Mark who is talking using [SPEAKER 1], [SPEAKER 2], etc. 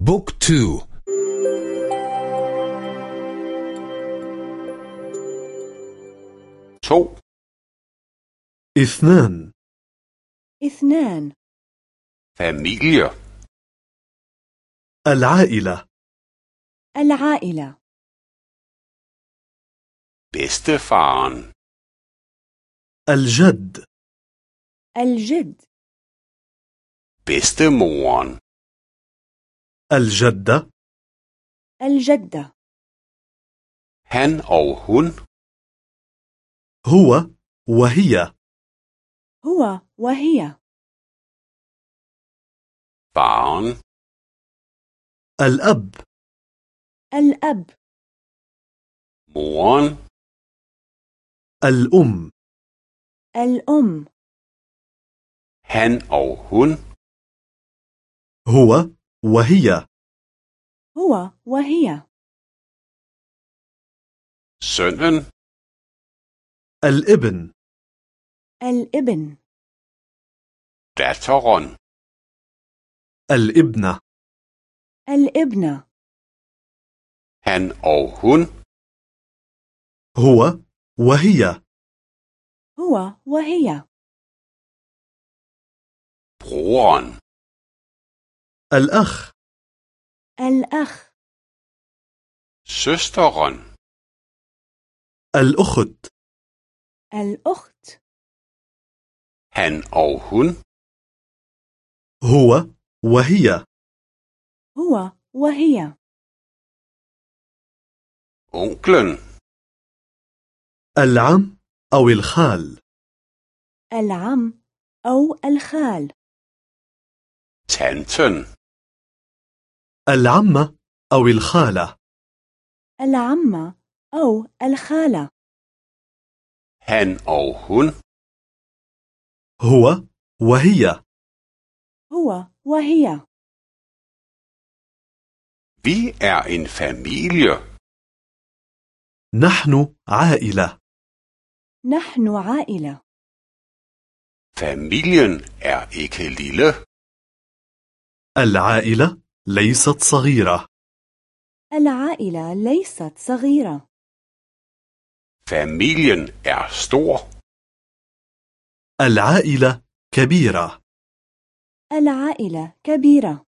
[SPEAKER 1] بوك تو.
[SPEAKER 2] تو
[SPEAKER 3] اثنان.
[SPEAKER 4] اثنان.
[SPEAKER 2] familie
[SPEAKER 3] العائلة.
[SPEAKER 4] العائلة.
[SPEAKER 2] bedstefaren
[SPEAKER 3] الجد.
[SPEAKER 4] الجد.
[SPEAKER 2] bedstemoren
[SPEAKER 3] الجدة.
[SPEAKER 4] الجدة.
[SPEAKER 2] han og hun
[SPEAKER 3] هو وهي.
[SPEAKER 4] هو وهي.
[SPEAKER 2] faren
[SPEAKER 3] الأب.
[SPEAKER 4] الأب.
[SPEAKER 2] moren
[SPEAKER 3] الأم.
[SPEAKER 4] الأم.
[SPEAKER 2] han og hun
[SPEAKER 3] هو وهي.
[SPEAKER 4] هو وهي.
[SPEAKER 2] sønnen
[SPEAKER 3] الإبن.
[SPEAKER 4] الإبن.
[SPEAKER 2] datteren
[SPEAKER 3] الإبنة.
[SPEAKER 4] الإبنة.
[SPEAKER 2] han og hun
[SPEAKER 3] هو وهي.
[SPEAKER 4] هو وهي.
[SPEAKER 2] broren
[SPEAKER 3] الأخ.
[SPEAKER 4] الأخ.
[SPEAKER 2] Søsteren.
[SPEAKER 3] الأخت.
[SPEAKER 4] الأخت.
[SPEAKER 2] Han og hun.
[SPEAKER 3] هو وهي.
[SPEAKER 4] هو وهي.
[SPEAKER 2] Onklen.
[SPEAKER 3] العم أو الخال.
[SPEAKER 4] العم أو الخال.
[SPEAKER 2] Tanten.
[SPEAKER 3] العمة أو الخالة.
[SPEAKER 4] العمة أو الخالة.
[SPEAKER 2] han og hun
[SPEAKER 3] هو وهي.
[SPEAKER 4] هو وهي.
[SPEAKER 2] Vi er en familie.
[SPEAKER 3] نحن عائلة.
[SPEAKER 4] نحن عائلة.
[SPEAKER 2] Familien er ikke lille.
[SPEAKER 3] العائلة ليست صغيرة.
[SPEAKER 4] العائلة ليست صغيرة.
[SPEAKER 2] Familien er stor.
[SPEAKER 3] العائلة كبيرة.
[SPEAKER 4] العائلة كبيرة.